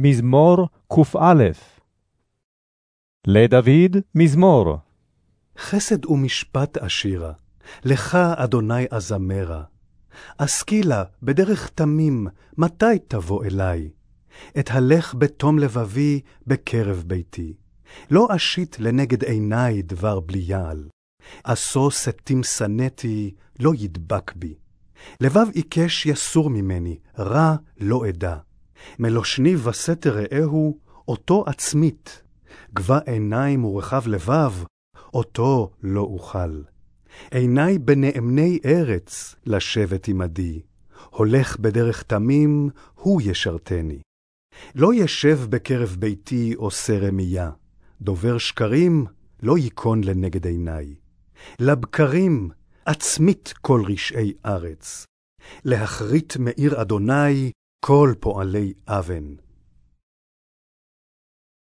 מזמור קא. לדוד מזמור. חסד ומשפט אשירה, לך, אדוני, אזמרה. אשכילה בדרך תמים, מתי תבוא אלי? אתהלך בתום לבבי בקרב ביתי. לא אשית לנגד עיני דבר בליעל. עשו שתים שנאתי, לא ידבק בי. לבב עיקש יסור ממני, רע לא אדע. מלושני וסתר רעהו, אותו עצמית. גבה עיניים ורחב לבב, אותו לא אוכל. עיני בנאמני ארץ לשבת עמדי, הולך בדרך תמים, הוא ישרתני. לא ישב בקרב ביתי עושה רמייה, דובר שקרים לא ייכון לנגד עיני. לבקרים עצמית כל רשעי ארץ, להכרית מעיר אדוני כל פועלי אבן.